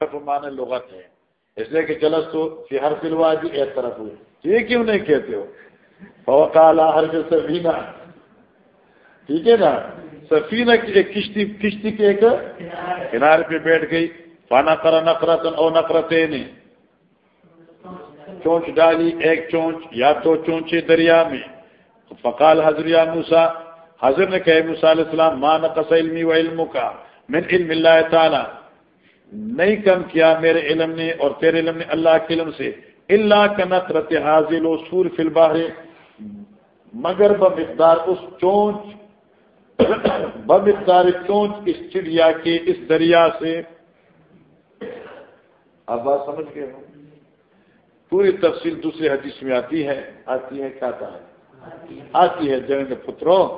مان لغت ہے۔ اس لیے کہ جلس تو ہر فلوا جی ایک طرف ہوئی۔ یہ کیوں نہیں کہتے ہو؟ فوقالا ہر سفینہ۔ ٹھیک ہے نا؟ سفینہ کی ایک کشتی کشتی کے ایک کنارے پہ بیٹھ گئی۔ پانا کرا نفرت او نفرتیں نہیں چونچ ڈالی، ایک چونچ یا دو چونچے دریا میں۔ فقال حضر یا موسا حضر نے کہے موسیٰ علیہ السلام ماں نقص علمی و علم کا من علم اللہ تعالی؟ نہیں کم کیا میرے علم نے اور تیرے علم نے اللہ کے علم سے اللہ کا نقرت حاضل و سور فل باہر مگر بمقدار اس چونچ، بمقدار چونچ اس چڑیا کے اس دریا سے۔ اب بات سمجھ گئے ہو؟ پوری تفصیل دوسری حدیث میں آتی ہے۔ آتی ہے، کیا ہے؟ آتی ہے، جنگ پتروں۔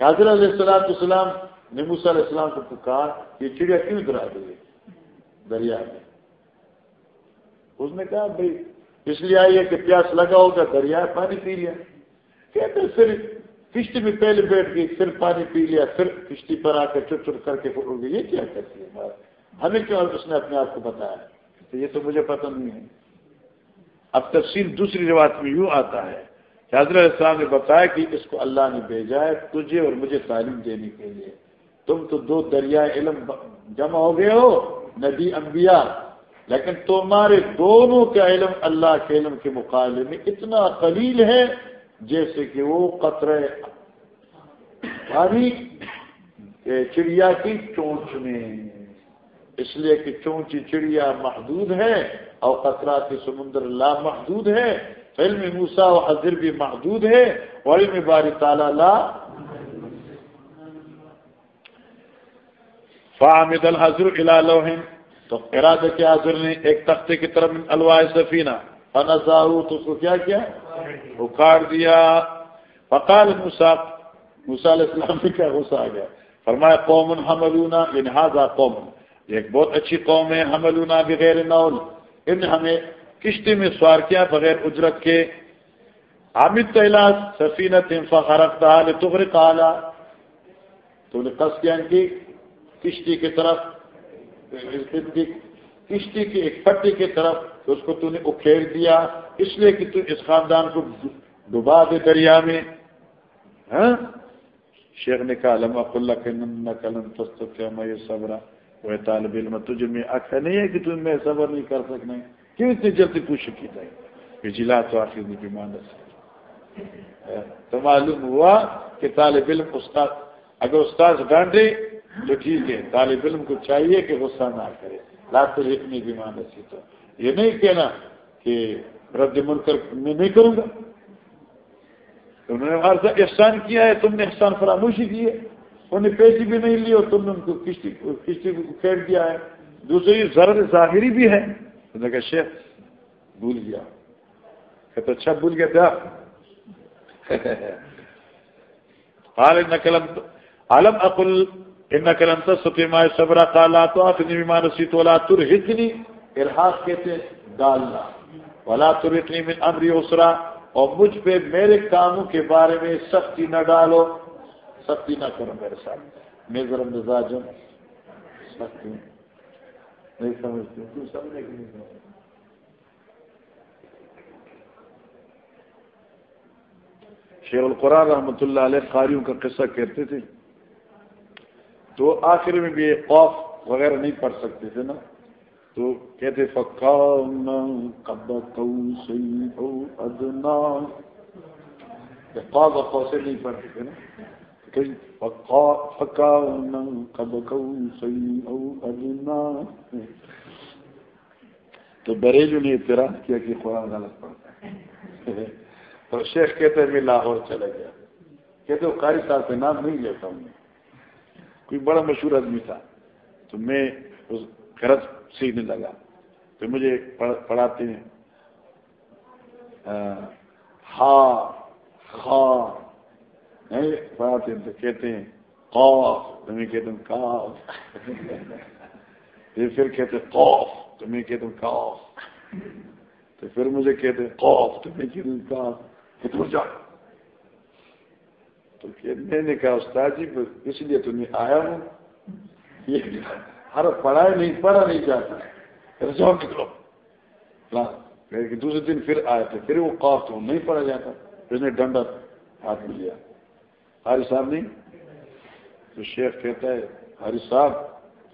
حضرت علیہ السلام السلام نموس علیہ السلام کو پکار، یہ چڑیا کیوں درا گئی دریا میں۔ اس نے کہا بھائی اس لیے آئیے کہ پیاس لگا ہوگا دریا پانی پی لیا۔ کہتے پھر کشتی میں پہلے بیٹھ گئی، پھر پانی پی لیا، پھر کشتی پر آ کر چٹ چٹ کر کے گئی۔ یہ کیا کرتی ہے ہمیں کیوں اس نے اپنے آپ کو بتایا؟ تو یہ تو مجھے پتہ نہیں ہے۔ اب تفصیل دوسری روایت میں یوں آتا ہے کہ حضرت السلام نے بتایا کہ اس کو اللہ نے بھیجا ہے تجھے اور مجھے تعلیم دینے کے لیے۔ تم تو دو دریا علم جمع ہو گئے ہو۔ نبی انبیاء، لیکن تمہارے دونوں کا علم اللہ کے علم کے مقابلے میں اتنا قلیل ہے جیسے کہ وہ قطر پانی چڑیا کی چونچ میں۔ اس لیے کہ چونچی چڑیا محدود ہے اور قطرات سمندر لا محدود ہے۔ علم موسا و حضر بھی محدود ہے اور علم باری تعالی لا فامد الحضر الا لوہن تو ارادہ کیا حضر نے ایک تختے کی طرف الواء سفینہ. فنزاہو تو اس کو کیا کیا؟ اکھاڑ دیا. فقال موسا موسا علیہ السلام نے کیا غصہ آ گیا؟ فرمایا یعنی قوم حملونا لہذا قوم. ایک بہت اچھی قوم ہے، حملونا بغیر نول ان ہمیں کشتی میں سوار کیا بغیر اجرت کے. حامد تلاس سفینت فخرت تغرق اعلیٰ تو نے قص کیا ان کی؟ کشتی کی طرف کشتی کی ایک پٹی کی طرف اس کو تو نے اکھیڑ دیا۔ اس لیے کہ تو اس خاندان کو ڈبا دے دریا میں۔ ہاں؟ شیخ نے کہا لما میں صبر۔ وہ طالب علم، تجھے میں آخر نہیں ہے کہ تم میں صبر نہیں کر سکنا کیوں اتنی جلدی پوچھ کی جائے کہ جی، جلا تو آخر نہیں بیمان تو معلوم ہوا کہ طالب علم استاد، اگر استاد ڈانڈے تو ٹھیک ہے، طالب علم کو چاہیے کہ غصہ نہ کرے۔ لاکھ تو اتنی بیمان ایسی تو یہ نہیں کہنا کہ رد منکر میں نہیں کروں گا۔ انہوں نے ہمارے ساتھ احسان کیا ہے، تم نے احسان فراموشی کی ہے۔ انہیں پیسے بھی نہیں لی اور تم نے ان کو کشتی کشتی کو پھیر دیا ہے۔ دوسری ضرور ظاہری بھی ہے۔ انہوں نے کہا، شیخ، بھول گیا۔ کہ تو اچھا بھول گیا تھا۔ حال نقلم عالم اقل ان نقل ستیما صبر کالا تو اپنی مانسی تولا تر ہتنی الحاظ کہتے ڈالنا ولا تر اتنی من امری اسرا اور مجھ پہ میرے کاموں کے بارے میں سختی نہ ڈالو. سختی نہ کرو میرے ساتھ. میں ذرا مزاج ہوں. سختی. نہیں سمجھتی ہوں سمجھنے کی نہیں شیخ القرآن رحمۃ اللہ علیہ قاریوں کا قصہ کہتے تھے. تو آخر میں بھی خوف وغیرہ نہیں پڑھ سکتے تھے نا۔ تو کہتے ادنا خوف سے نہیں پڑھتے تھے نا۔ تو بریلو نے اعتراض کیا کہ قرآن غلط پڑتا ہے۔ تو شیخ کہتے ہیں، میں لاہور چلا گیا۔ کہتے وہ قاری صاحب سے نام نہیں لیتا ہوں۔ کوئی بڑا مشہور آدمی تھا، تو میں اس غرض سیکھنے لگا تو مجھے پڑھاتے ہیں۔ ہا، خا، نہیں، پڑھاتے ہیں تو کہتے ہیں قوف تو میں کہتا ہوں کاف پھر کہتے قوف تو میں کہتا ہوں کاف تو پھر مجھے کہتے قوف تو میں کہتا ہوں کاف کتنا جا۔ تو میں نے کہا استاد جی اس لیے تو میں آیا ہوں یہ ہر پڑھائی نہیں پڑھا نہیں جاتا جاؤ نکلو دوسرے دن پھر آئے تھے پھر وہ قوف تو نہیں پڑا جاتا پھر نے ڈنڈا ہاتھ میں لیا ہاری صاحب نہیں تو شیخ کہتا ہے ہری صاحب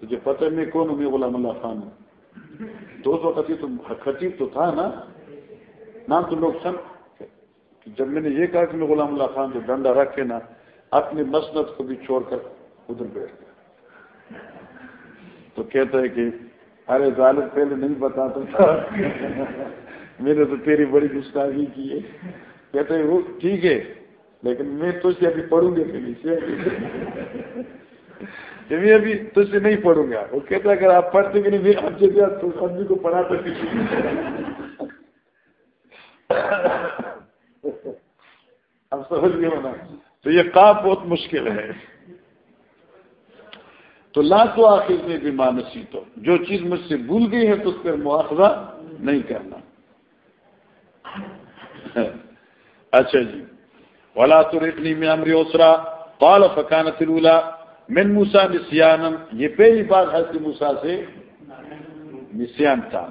تجھے پتہ میں کون ہوں میں غلام اللہ خان ہوں دو سو خطیب تو خطیب تو تھا نا نام تو لوگ سن جب میں نے یہ کہا کہ میں غلام اللہ خان تو ڈنڈا رکھ کے نا، اپنی مسنت کو بھی چھوڑ کر ادھر بیٹھ گیا۔ تو کہتا ہے کہ، ارے ظالم پہلے نہیں بتاتا تھا۔ میں نے تو تیری بڑی گستاخی کی ہے۔ کہتے ہیں وہ ٹھیک ہے، لیکن میں تو سے ابھی پڑھوں گا کہ میں ابھی تو سے نہیں پڑھوں گا۔ وہ کہتا ہے، اگر آپ پڑھتے کہ نہیں آپ جیسے تو آدمی کو پڑھاتا اب سمجھ گئے ہونا۔ تو یہ کام بہت مشکل ہے۔ تو لا تو آخر میں بھی مانسی تو جو چیز مجھ سے بھول گئی ہے تو اس پر مواخذہ نہیں کرنا۔ اچھا جی۔ ولا تو اتنی میں امری اوسرا پال فکان ترولا من موسا نسیانم یہ پہلی بار حضرت موسا سے نسیان تھا۔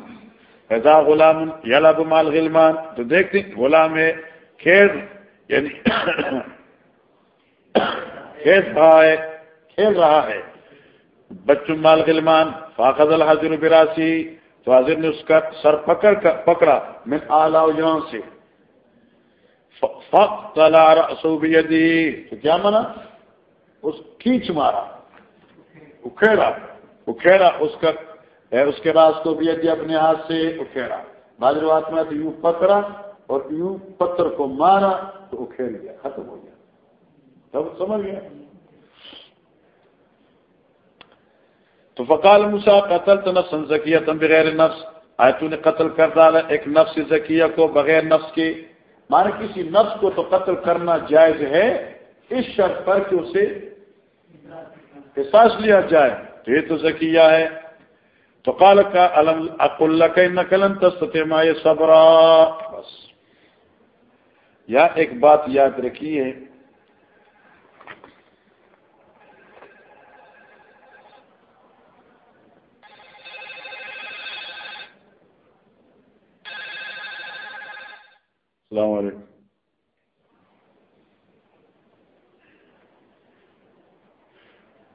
پیدا غلام یلا بمال غلمان۔ تو دیکھتے غلام ہے کھیل یعنی کھیل رہا ہے، کھیل رہا ہے۔ بچوں مال غلمان فاخذ الحاضر براسی، تو حاضر نے اس کا سر پکڑ پکڑا من آلہ جان سے۔ تو کیا منا اس کھینچ مارا، اکھیڑا اکھیڑا اس کا اس کے راس کو بھی اپنے ہاتھ سے اکھیڑا۔ بادروات میں تو یوں پکڑا اور یوں پتھر کو مارا تو اکھیڑ گیا، ختم ہو گیا۔ سب سمجھ گیا تو فقال مسا قتل تو نفس ذکیہ تم بغیر نفس۔ آئے تو نے قتل کر ڈالا، ایک نفس ذکیہ کو بغیر نفس کی مانے کسی نفس کو تو قتل کرنا جائز ہے، اس شرط پر کہ اسے احساس لیا جائے۔ تو یہ تو ذکیہ ہے۔ تو قال کا علم اقل کا نقلن تستتے ما یہ صبرا۔ بس۔ یا ایک بات یاد رکھیے۔ السلام علیکم۔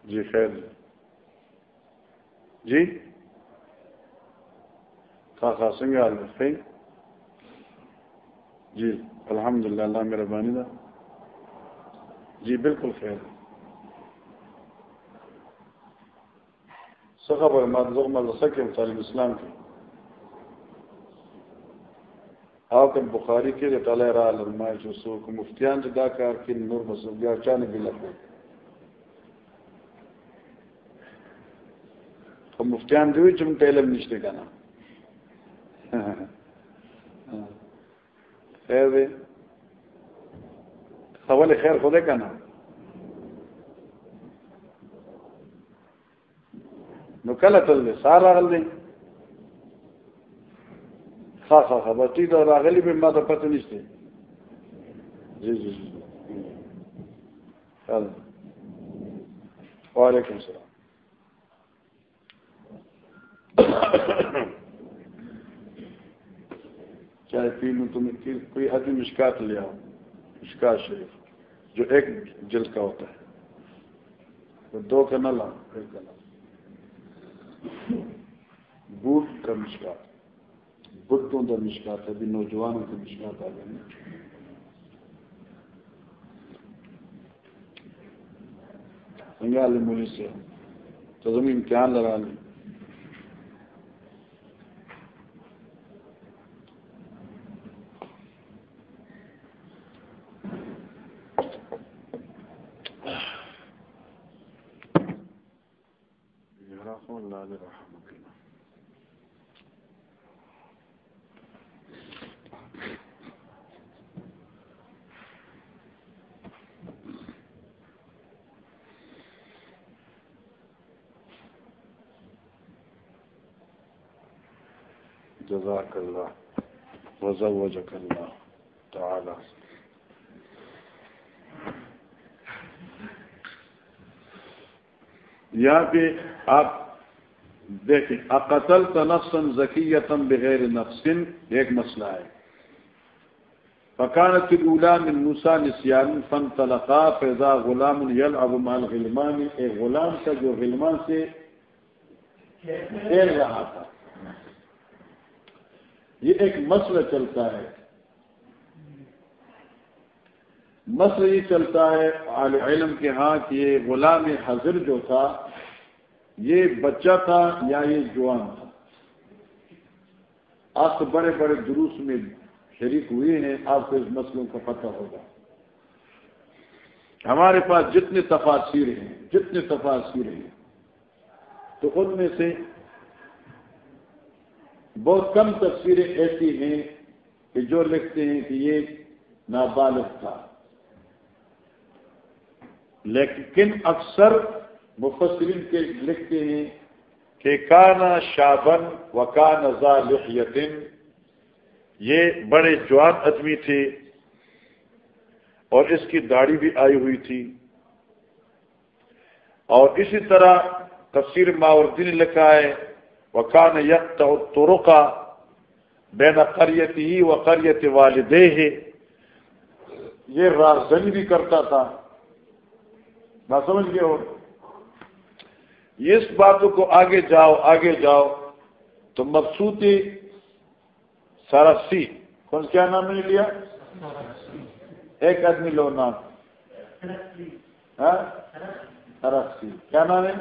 جی خیر۔ جی؟ خا خا سنگ جی الحمد للہ اللہ میرا بانی دا۔ جی بالکل خیر۔ سخا پر مادہ مدرسہ کے تعلیم اسلام کی حاکم بخاری کې د تعالی را لرمای چې څوک مفتیان چې دا کار کوي نور مسوب بیا چانه بل خو مفتیان دوی چې موږ علم نشته کنه خیر دی خبر خیر خوده کنه نو کله تل سار راغل دی خاص خبر ٹھیک اور راغلی بھی ماں تو پتہ نہیں تھی جی جی جی وعلیکم السلام چاہے پی لوں تمہیں کوئی حدی مشکات لے آؤ، مشکات شریف، جو ایک جلد کا ہوتا ہے۔ دو کا نہ لاؤ، ایک کا لاؤ۔ بوٹ کا مشکات۔ بٹوں کا مشکات ہے نوجوانوں کے مشکات آ گئے سنگال مولی سے تو زمین امتحان لگا لیں اللہ رحمۃ اللہ جزاک اللہ وزوجک اللہ تعالی. یہاں پہ آپ دیکھیں اقتل تنفسن ذکیتم بغیر نفسن ایک مسئلہ ہے۔ فکانت الاولا من موسا نسیان فن تلقا فیضا غلام یل اب مال غلمان ایک غلام کا جو غلمان سے کھیل رہا تھا۔ یہ ایک مسئلہ چلتا ہے۔ مسئلہ یہ چلتا ہے علم کے ہاں کہ یہ غلام حضر جو تھا، یہ بچہ تھا یا یہ جوان تھا؟ آپ تو بڑے بڑے دروس میں شریک ہوئے ہیں، آپ کو اس مسئلوں کا پتہ ہوگا۔ ہمارے پاس جتنے تفاصیر ہیں، جتنے تفاصیر ہیں، تو ان میں سے بہت کم تصویریں ایسی ہیں کہ جو لکھتے ہیں کہ یہ نابالغ تھا۔ لیکن اکثر مفسرین کے لکھتے ہیں کہ کانا شابن و کان لحیتن یہ بڑے جوان آدمی تھے اور اس کی داڑھی بھی آئی ہوئی تھی۔ اور اسی طرح تفسیر ماوردین لکھا ہے وکان یک ترقا بین قریت ہی و قریت والدے ہے یہ رازنی بھی کرتا تھا. نہ سمجھ گئے ہو اس باتوں کو آگے جاؤ آگے جاؤ. تو مبسوطی سرسی. کون کیا نام نہیں لیا؟ ایک آدمی لو نام. ہاں؟ سرسی. کیا نام ہے؟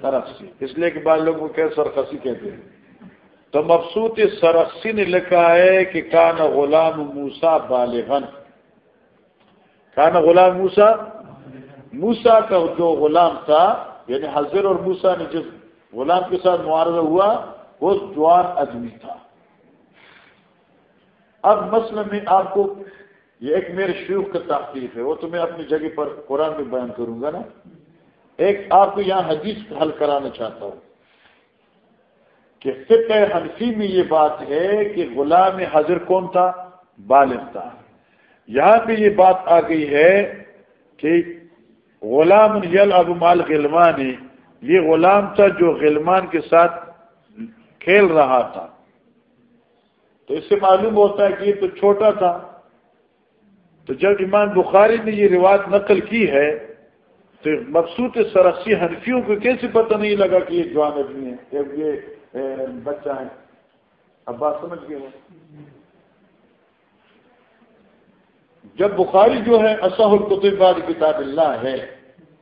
سرسی اس لیے کہ بعض لوگوں کو سرخسی کہتے ہیں۔ تو مبسوط سرسی نے لکھا ہے کہ کان غلام موسا بالغن کان غلام موسا موسا کا جو غلام تھا یعنی حضر اور موسا نے جس غلام کے ساتھ معارضہ ہوا، وہ جوان آدمی تھا۔ اب مسئلہ میں آپ کو، یہ ایک میرے شیوخ کا تحقیق ہے۔ وہ تو میں اپنی جگہ پر قرآن میں بیان کروں گا نا۔ ایک آپ کو یہاں حدیث حل کرانا چاہتا ہوں کہ فقہ حنفی میں یہ بات ہے کہ غلام حضر کون تھا؟ بالغ تھا۔ یہاں پہ یہ بات آ گئی ہے کہ غلام یل ابو مال غلمان یہ غلام تھا جو غلمان کے ساتھ کھیل رہا تھا۔ تو اس سے معلوم ہوتا ہے کہ یہ تو چھوٹا تھا۔ تو جب ایمان بخاری نے یہ رواج نقل کی ہے تو مقصود سرسی حنفیوں کو کیسے پتہ نہیں لگا کہ یہ جوان آدمی ہے جب یہ بچہ ہے اب بات سمجھ گئے جب بخاری جو ہے اصح القطب کتاب اللہ ہے،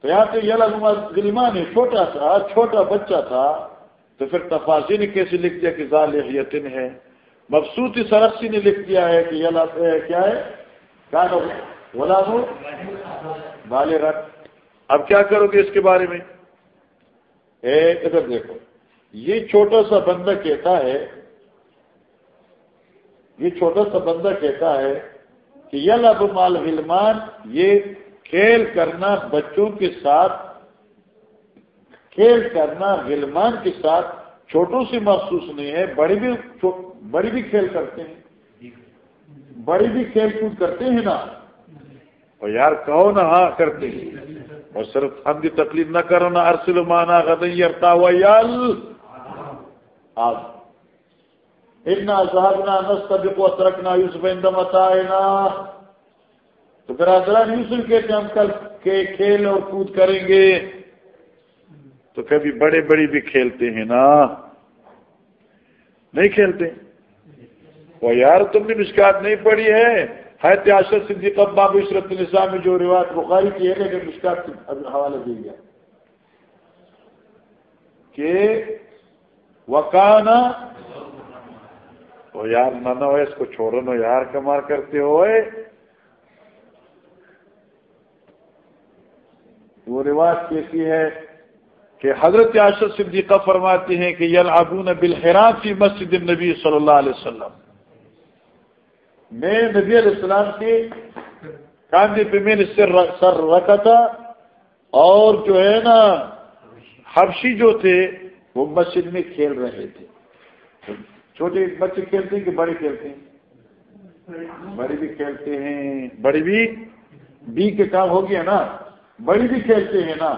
تو یہاں پہ یہ غلمان ہے، چھوٹا تھا، چھوٹا بچہ تھا، تو پھر تفاصی نے کیسے لکھ دیا کہ ظال یتن ہے؟ مبسوط سرخسی نے لکھ دیا ہے کہ یہ کیا ہے؟ کیا غلام بالغ اب کیا کرو گے اس کے بارے میں؟ اے ادھر دیکھو، یہ چھوٹا سا بندہ کہتا ہے، یہ چھوٹا سا بندہ کہتا ہے کہ یل اب مال غلمان یہ کھیل کرنا بچوں کے ساتھ، کھیل کرنا غلمان کے ساتھ چھوٹوں سے محسوس نہیں ہے بڑے بھی بڑی بھی کھیل کرتے ہیں۔ بڑی بھی کھیل کود کرتے ہیں نا؟ اور یار کہو نا ہاں کرتے ہیں؟ اور صرف ہم بھی تکلیف نہ کرو نا ارسل مانا ارتا ہوا یال آپ اتنا صاحب نہ نستا رکھنا یوس بہن متا تو برادران یوسف کہتے ہم کل کے کھیل اور کود کریں گے۔ تو کبھی بڑے بڑی بھی کھیلتے ہیں نا۔ نہیں کھیلتے۔ وہ یار، تم نے مشکات نہیں پڑی ہے۔ حید آشر صدیق باب عشرت السلام میں جو روایت بخاری کی ہے لیکن مشکات حوالہ دے گیا کہ وکانا وہ یار نہ اس کو چھوڑو نو یار کمار کرتے ہوئے۔ وہ رواج کیسی ہے کہ حضرت عاشر صدیقہ فرماتے ہیں کہ یل ابون فی مسجد نبی صلی اللہ علیہ وسلم۔ میں نبی علیہ السلام کے کاندھے پہ میں نے سر رکھا تھا اور جو ہے نا، حبشی جو تھے، وہ مسجد میں کھیل رہے تھے۔ چھوٹے بچے کھیلتے ہیں کہ بڑے کھیلتے ہیں؟ بڑے بھی کھیلتے ہیں۔ بڑے بھی؟ بی کے کام ہو گیا نا۔ بڑی بھی کھیلتے ہیں نا۔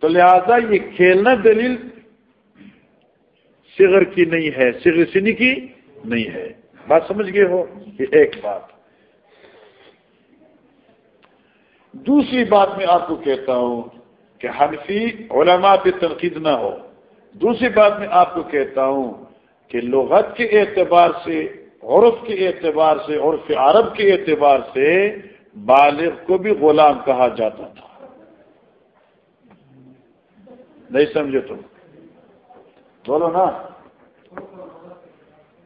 تو لہذا یہ کھیلنا دلیل صغر کی نہیں ہے، صغر سنی کی نہیں ہے۔ بات سمجھ گئے ہو؟ یہ ایک بات۔ دوسری بات میں آپ کو کہتا ہوں کہ حنفی علماء پہ تنقید نہ ہو۔ دوسری بات میں آپ کو کہتا ہوں کہ لغت کے اعتبار سے، عرف کے اعتبار سے، عرف عرب کے اعتبار سے بالغ کو بھی غلام کہا جاتا تھا۔ نہیں سمجھے تم؟ بولو نا۔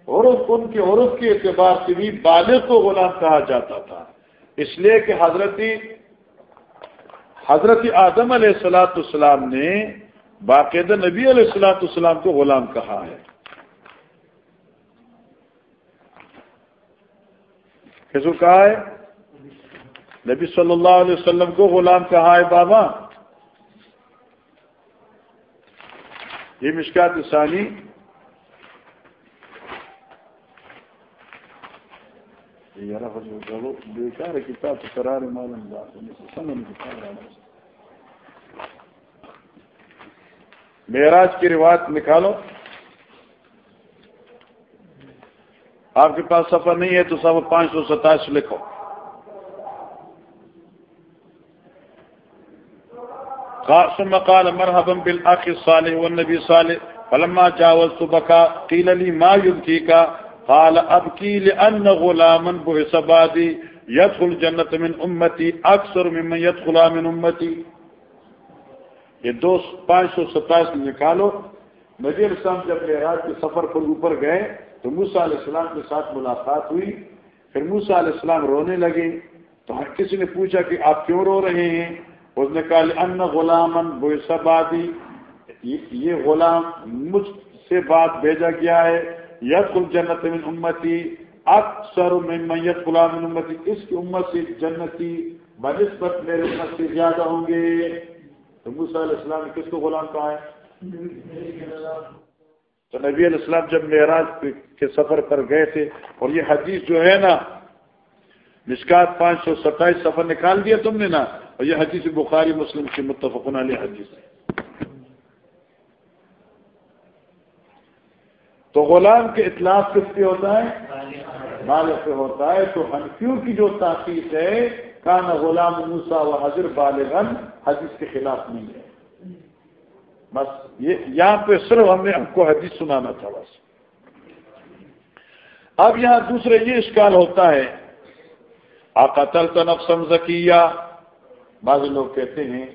عرف، ان کے عرف کے اعتبار سے بھی بالغ کو غلام کہا جاتا تھا۔ اس لیے کہ حضرتی حضرت آدم علیہ السلاۃ السلام نے باقاعدہ نبی علیہ السلاۃ السلام کو غلام کہا ہے۔ کس کہا ہے؟ نبی صلی اللہ علیہ وسلم کو غلام کہا ہے بابا۔ یہ مشکات ثانی یاره خو جوړو بیکار کتاب قرار معلوم معراج کی روایت نکالو آپ کے پاس سفر نہیں ہے تو سب پانچ سو ستائیس لکھو ثم قال مرحبا بالاخ الصالح والنبي صالح فلما جاوزت بكى قيل لي ما يبكيك قال ابكي لان غلاما بعث بعدي يدخل الجنه من امتي اكثر ممن يدخل من امتي یہ دو پانچ سو ستائیس نکالو. نبی السلام جب معراج کے سفر پر اوپر گئے تو موسا علیہ السلام کے ساتھ ملاقات ہوئی. پھر موسا علیہ السلام رونے لگے تو ہر کسی نے پوچھا کہ آپ کیوں رو رہے ہیں؟ اس نے کہا ان غلام بادی یہ غلام مجھ سے بات بھیجا گیا ہے یت الجنت من امتی اکثر من میت غلام من امتی اس کی امت سے جنتی بنسبت میرے امت سے زیادہ ہوں گے. تو موسیٰ علیہ السلام نے کس کو غلام کہا ہے؟ تو نبی علیہ السلام جب معراج کے سفر پر گئے تھے، اور یہ حدیث جو ہے نا، مشکات پانچ سو ستائیس سفر نکال دیا تم نے نا، اور یہ حدیث بخاری مسلم کی متفق علیہ حدیث ہے۔ تو غلام کے اطلاق کس پہ ہوتا ہے؟ بالغ پہ ہوتا ہے۔ تو ہنفیوں کی جو تاخیر ہے، کان غلام موسا و حضر بالغن حدیث کے خلاف نہیں ہے۔ بس یہ یہاں پہ صرف ہم نے ہم کو حدیث سنانا تھا بس۔ اب یہاں دوسرے یہ اشکال ہوتا ہے آقاتل تو نفسم ذکیہ بعض لوگ کہتے ہیں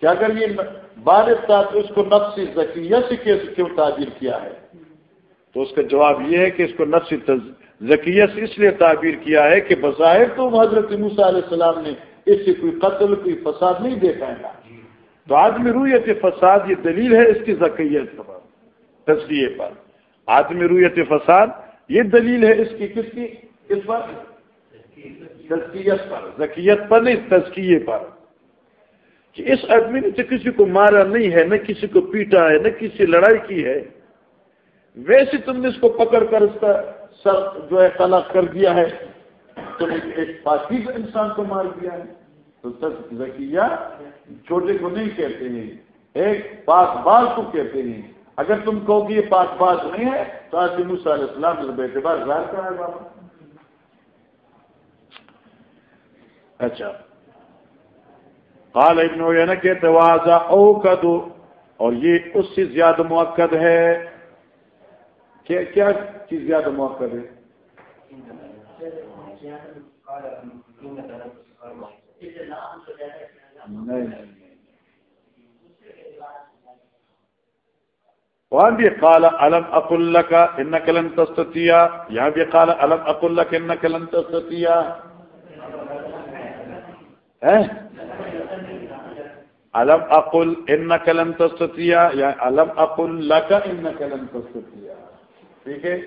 کہ اگر یہ بالغ تھا تو اس کو نفسی ذکیہ سے کیوں تعبیر کیا ہے؟ تو اس کا جواب یہ ہے کہ اس کو نفسی ذکیہ سے اس لیے تعبیر کیا ہے کہ بظاہر تو حضرت موسیٰ علیہ السلام نے اس سے کوئی قتل، کوئی فساد نہیں دیکھا ہے۔ تو آدمی رویت فساد یہ دلیل ہے اس کی ذکیت پر تصویر پر۔ آدمی رویت فساد یہ دلیل ہے اس کی کس کی؟ اس پر؟ تزکیت پر۔ ذکیت پر نہیں تزکیے پر۔ کہ اس آدمی نے تو کسی کو مارا نہیں ہے، نہ کسی کو پیٹا ہے، نہ کسی لڑائی کی ہے۔ ویسے تم نے اس کو پکڑ کر اس کا سر جو ہے طلاق کر دیا ہے تم ایک پاکیز انسان کو مار دیا ہے۔ تو ذکیہ چھوٹے کو نہیں کہتے ہیں، ایک پاک باز کو کہتے ہیں۔ اگر تم کہو کہ یہ پاک باز نہیں ہے، تو آج علیہ السلام بیٹے بار ظاہر کرا ہے بابا۔ اچھا۔ قال ابن عیینہ کے توازا او اور یہ اس سے زیادہ موقع ہے۔ کیا کیا چیز زیادہ موقع ہے وہاں بھی قال علم اق اللہ کا ان کلن تستیا یہاں بھی قال علم اق اللہ کا ان کلن تستیا علم اقل ان کلن تستیا یا علم اق اللہ کا ان کلن تستیا ٹھیک ہے؟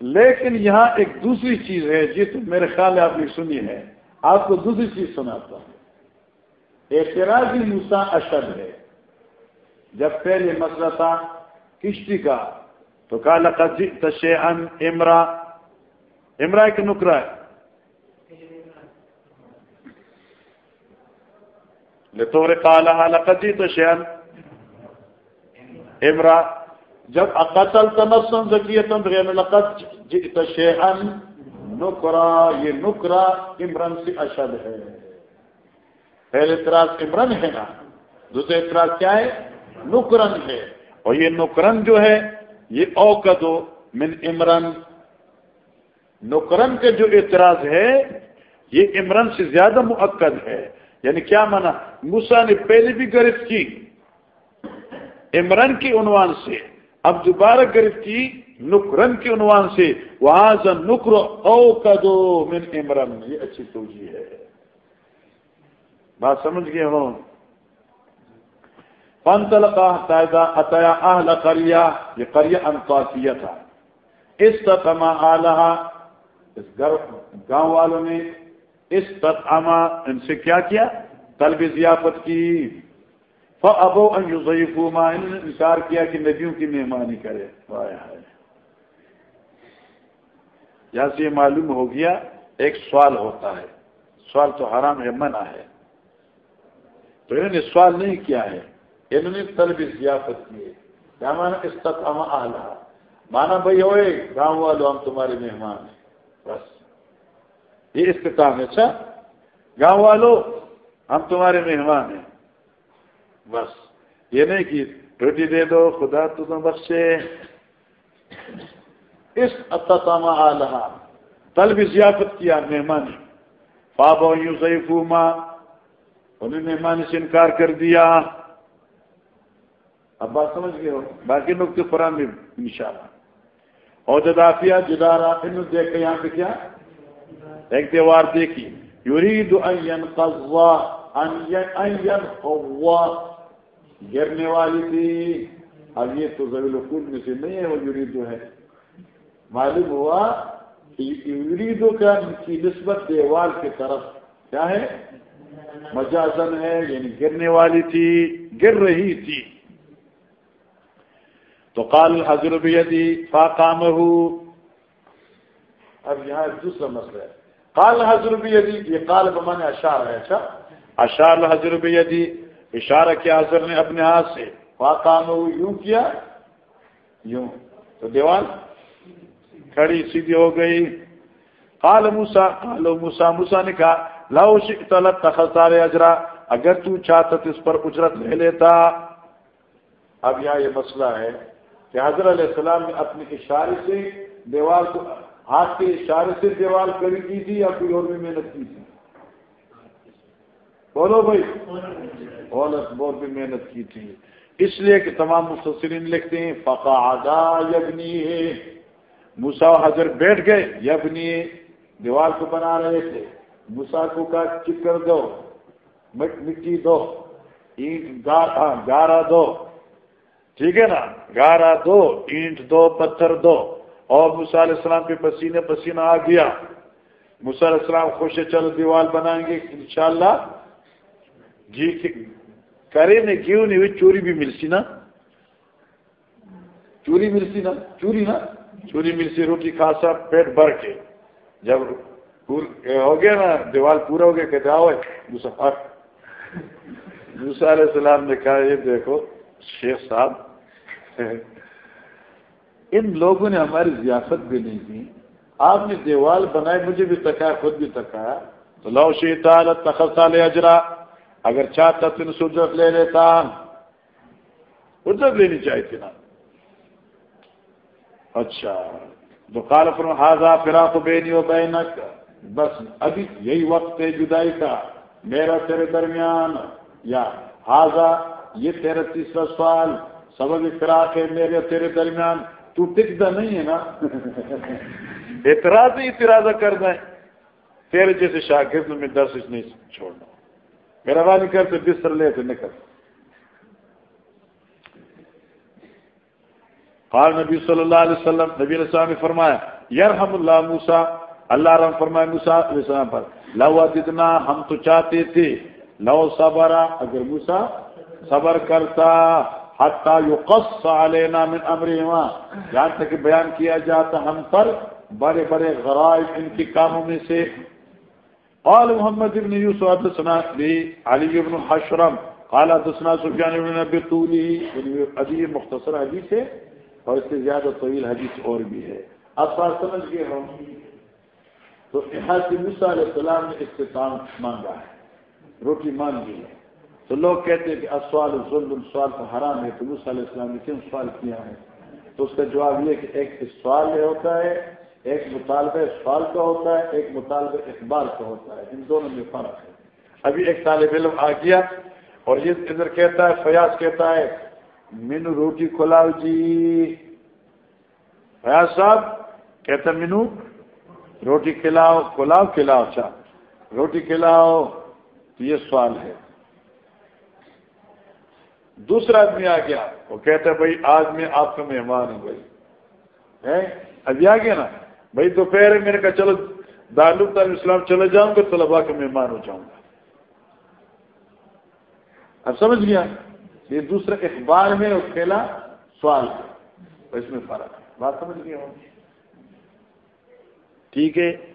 لیکن یہاں ایک دوسری چیز ہے جس میرے خیال آپ نے سنی ہے۔ آپ کو دوسری چیز سناتا ہوں۔ اعتراضی موسا اشد ہے۔ جب پہلے مسئلہ تھا کشتی کا، تو کالا تشے ان امرا۔ امرا ایک نکرا ہے۔ لطور کالا حالقی تو شیئن امرا۔ جب اقتل تنسن ذکیتن بغیر لقد جئت شیئن، نکرا، یہ نکرا عمران سے اشد ہے۔ پہلے اعتراض عمران ہے نا، دوسرے اعتراض کیا ہے؟ نکرن ہے۔ اور یہ نکرن جو ہے، یہ اوقدو من عمران۔ نکرن کے جو اعتراض ہے، یہ عمران سے زیادہ معقد ہے۔ یعنی کیا مانا؟ موسا نے پہلے بھی گرفت کی۔ عمران کی عنوان سے۔ اب دوبارہ گرفت کی نکرن کے عنوان سے وہاں سے نکر او کدو من عمران یہ اچھی توجہ ہے۔ بات سمجھ گئے ہوں؟ پنتل کا قاعدہ عطیا اہل کریا یہ کریا انتاثیہ تھا۔ اس تما آلہ اس گاؤں والوں نے اس تما ان سے کیا کیا؟ طلب ضیافت کی۔ ابو ان ما ان نے انکار کیا کہ ندیوں کی مہمانی کرے۔ یہاں سے یہ معلوم ہو گیا، ایک سوال ہوتا ہے۔ سوال تو حرام ہے، منع ہے۔ تو انہوں نے سوال نہیں کیا ہے۔ انہوں نے طلب ضیافت کی ہے۔ کیا مانا اس تک آلہ مانا بھائی ہوئے گاؤں والوں ہم تمہارے مہمان ہیں۔ بس۔ یہ استطام ہے اچھا؟ گاؤں والوں ہم تمہارے مہمان ہیں۔ بس، یہ نہیں کہ روٹی دے دو، خدا تم بخشے۔ اس اتام آلہ طلب ضیافت کیا مہمانی پابو یوں ضعیف انہیں مہمان سے انکار کر دیا۔ اب بات سمجھ گئے ہو؟ باقی لوگ تو قرآن بھی ان شاء اللہ اور جدافیہ جدارا ان دیکھ یہاں پہ کیا؟ ایک تہوار دیکھی۔ یورید گرنے والی تھی۔ اب یہ تو زبیل القول میں سے نہیں ہے وہ یوریدو ہے معلوم ہوا یوریدو کا کی نسبت دیوال کی طرف کیا ہے؟ مجازن ہے یعنی گرنے والی تھی، گر رہی تھی۔ تو قال حضر بیدی فاقام اب یہاں دوسرا مسئلہ ہے۔ قال حضر بیدی یہ قال بمانے اشار ہے اچھا؟ اشار حضر بیدی اشارہ کیا حضر نے اپنے ہاتھ سے؟ فاقام یوں کیا؟ یوں۔ تو دیوال کھڑی سیدھی ہو گئی۔ قال موسا قالو موسا موسا نے کہا، لو شکت تخصار اجرا، اگر تو چاہتا تو اس پر اجرت لے لیتا۔ اب یہاں یہ مسئلہ ہے کہ حضرت علیہ السلام نے اپنے اشارے سے دیوال کو، ہاتھ کے اشارے سے دیوال کڑی کی تھی یا کوئی اور بھی محنت کی تھی؟ بولو بھائی۔ بہت بہت بھی محنت کی تھی۔ اس لیے کہ تمام مختصرین لکھتے ہیں فقا یبنی ہے موسا حضر بیٹھ گئے، یبنی دیوال کو بنا رہے تھے۔ موسا کو کا چکر دو مٹی دو، اینٹ ہاں، گارا دو۔ ٹھیک ہے نا؟ گارا دو، اینٹ دو، پتھر دو۔ اور علیہ السلام کے پسینے پسینہ آ گیا۔ علیہ السلام خوش چل دیوال بنائیں گے، انشاءاللہ۔ جی کرے نے کیوں نہیں ہوئی چوری بھی ملسی نا چوری ملسی نا چوری نا چوری ملسی روٹی کھاسا پیٹ بھر کے جب ہو گیا نا دیوال پورا ہو گیا کہتے آؤ دوسرا علیہ السلام نے کہا یہ دیکھو شیخ صاحب ان لوگوں نے ہماری ضیافت بھی نہیں کی آپ نے دیوال بنائے مجھے بھی تکایا خود بھی تکایا تو لو شیتا تخصا لے اجرا اگر چاہتا تین سجرت لے لیتا اجرت لینی چاہیے تھی نا۔ اچھا تو کال پر ہاضا پھرا تو بے نہیں ہو بینک۔ بس ابھی یہی وقت ہے جدائی کا، میرا تیرے درمیان۔ یا ہاضا یہ تیرا تیسرا سوال، سبب اختراق ہے میرے تیرے درمیان۔ تو ٹکتا نہیں ہے نا۔ اعتراض ہی اعتراض کر دیں۔ تیرے جیسے شاگرد میں درس نہیں چھوڑنا۔ میرا بانی کرتے بستر لے تھے نکل۔ قال نبی صلی اللہ علیہ وسلم، نبی علیہ السلام نے فرمایا، یرحم اللہ موسا اللہ رحم فرمائے موسا علیہ السلام پر۔ لو جتنا ہم تو چاہتے تھے۔ لو صبرا، اگر موسا صبر کرتا، حتیٰ یقص علینا من امرہما۔ جہاں تک بیان کیا جاتا ہم پر بڑے بڑے غرائب ان کے کاموں میں سے۔ قال محمد ابن یوسف حدثنا لی علی حشرم، قال حدثنا سفیان ابن نبی طولی ابھی مختصر حدیث ہے، اور اس سے زیادہ طویل حدیث اور بھی ہے۔ آپ بات سمجھ گئے ہوں تو علیہ السلام نے اختتام مانگا ہے، روٹی مانگی ہے۔ تو لوگ کہتے ہیں کہ اسوال ظلم، سوال تو حرام ہے، تو علیہ السلام نے کیوں سوال کیا ہے؟ تو اس کا جواب یہ کہ ایک سوال یہ ہوتا ہے ایک مطالبہ سوال کا ہوتا ہے، ایک مطالبہ اخبار کا ہوتا ہے۔ ان دونوں میں فرق ہے۔ ابھی ایک طالب علم آ گیا اور یہ ادھر کہتا ہے، فیاض کہتا ہے، مینو روٹی کھلاؤ جی۔ فیاض صاحب کہتا مینو روٹی کھلاؤ کھلاؤ کھلاؤ اچھا۔ روٹی کھلاؤ، تو یہ سوال ہے۔ دوسرا آدمی آ گیا، وہ کہتا ہے، بھائی، آج میں آپ کا مہمان ہوں، بھائی۔ ابھی آ گیا نا؟ بھائی دوپہر میرے کہا چلو دارالعلوم تعلیم اسلام چلے جاؤں گا طلبا کا مہمان ہو جاؤں گا۔ اب سمجھ گیا؟ یہ دوسرا اخبار میں اور کھیلا سوال اس میں فرق ہے۔ بات سمجھ گیا ٹھیک ہے۔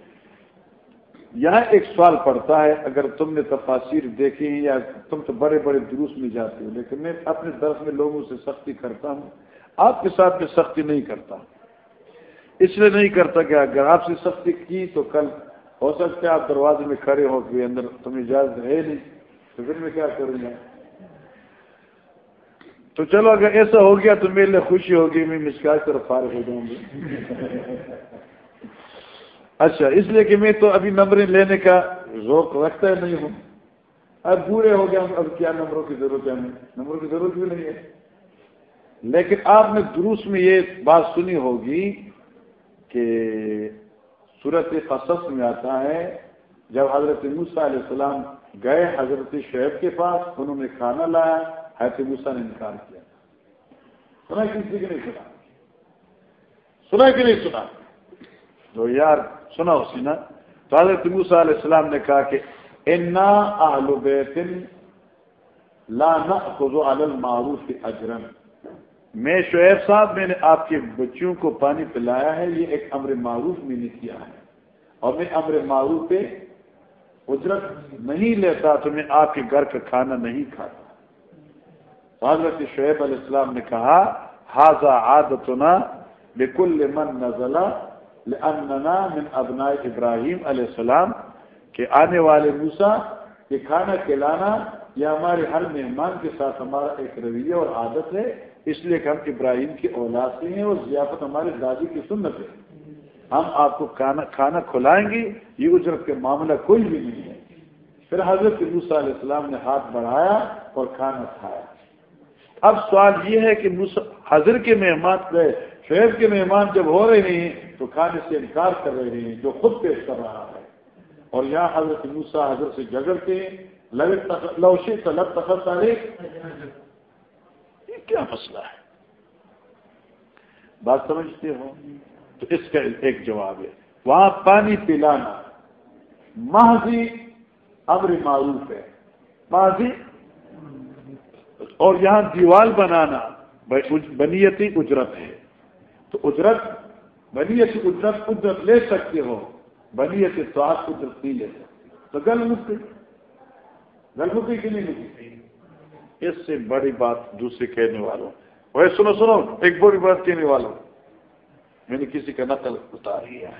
یہاں ایک سوال پڑتا ہے، اگر تم نے تفاصیر دیکھی یا تم تو بڑے بڑے دروس میں جاتے ہو، لیکن میں اپنے درس میں لوگوں سے سختی کرتا ہوں، آپ کے ساتھ میں سختی نہیں کرتا ہوں۔ اس لیے نہیں کرتا کہ اگر آپ سے سختی کی تو کل ہو سکتا ہے آپ دروازے میں کھڑے ہو کے اندر تمہیں اجازت ہے نہیں، تو پھر میں کیا کروں گا؟ تو چلو، اگر ایسا ہو گیا تو میرے لیے خوشی ہوگی، میں مسکاج طرف فارغ ہو جاؤں گی اچھا اس لیے کہ میں تو ابھی نمبر لینے کا ذوق رکھتا نہیں ہوں۔ اب بوڑھے ہو گیا اب کیا نمبروں کی ضرورت ہے ہمیں؟ نمبروں کی ضرورت بھی نہیں ہے۔ لیکن آپ نے دروس میں یہ بات سنی ہوگی کہ صورت قصص میں آتا ہے، جب حضرت موسیٰ علیہ السلام گئے حضرت شعیب کے پاس، انہوں نے کھانا لایا، حضرت موسیٰ نے انکار کیا۔ سنا کسی کی نہیں سنا؟ سنا کہ نہیں سنا؟ تو یار سنا اسی نا تو حضرت موسیٰ علیہ السلام نے کہا کہ انا اہل بیت لا نأخذ علی المعروف اجرن میں شعیب صاحب، میں نے آپ کے بچوں کو پانی پلایا ہے، یہ ایک امر معروف میں نے کیا ہے۔ اور میں امر معروف پہ اجرت نہیں لیتا تو میں آپ کے گھر کا کھانا نہیں کھاتا۔ حضرت شعیب علیہ السلام نے کہا حاضہ عادتنا بکل من نزلہ لأننا من ابناء ابراہیم علیہ السلام، کہ آنے والے موسا یہ کھانا کھلانا یہ ہمارے ہر مہمان کے ساتھ ہمارا ایک رویہ اور عادت ہے۔ اس لیے کہ ہم ابراہیم کی اولاد سے ہیں اور ضیافت ہمارے دادی کی سنت ہے۔ ہم آپ کو کھانا کھلائیں گے، یہ اجرت کے معاملہ کوئی بھی نہیں ہے۔ پھر حضرت موسا علیہ السلام نے ہاتھ بڑھایا اور کھانا کھایا۔ اب سوال یہ ہے کہ حضرت کے مہمان گئے شعیب کے مہمان جب ہو رہے ہیں تو کھانے سے انکار کر رہے ہیں، جو خود پیش کر رہا ہے۔ اور یہاں حضرت موسا حضرت سے جگڑ کے لوشے طلب تخت آئے یہ کیا مسئلہ ہے؟ بات سمجھتے ہو؟ تو اس کا ایک جواب ہے۔ وہاں پانی پلانا ماضی امر معروف ہے۔ ماضی اور یہاں دیوال بنانا بنیتی اجرت ہے۔ تو اجرت بنیت اجرت اجرت لے سکتے ہو بنیت تو آپ اجرت نہیں لے سکتے۔ تو گل مکتی گل مکتی کی نہیں۔ مکتی اس سے بڑی بات دوسرے کہنے والوں وہ سنو سنو، ایک بڑی بات کہنے والوں میں نے کسی کا نقل اتاری ہے۔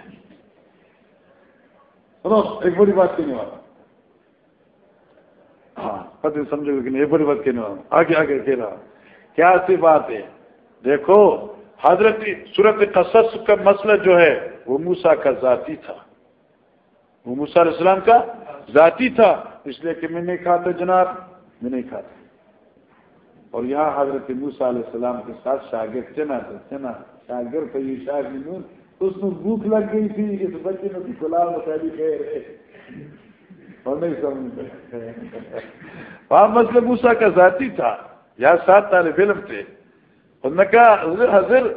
سنو، ایک بڑی بات کہنے والا ہاں پتہ سمجھو کہ نہیں، ایک بڑی بات کہنے والا آگے آگے کہہ رہا کیا سی بات ہے؟ دیکھو، حضرت صورت قصص کا مسئلہ جو ہے، وہ موسا کا ذاتی تھا۔ وہ موسا علیہ السلام کا ذاتی تھا۔ اس لیے کہ میں نہیں کھاتا جناب، میں نہیں کھاتا اور یہاں حضرت موسا علیہ السلام کے ساتھ شاگرد چنا تھا، چنا۔ شاگرد تو یہ شاگرد اس میں بھوک لگ گئی تھی، اس بچے نے گلاب مسالی کہہ رہے۔ اور نہیں سمجھ وہاں مسئلہ موسا کا ذاتی تھا۔ یہاں سات طالب علم تھے۔ اور نے کہا حضر حضر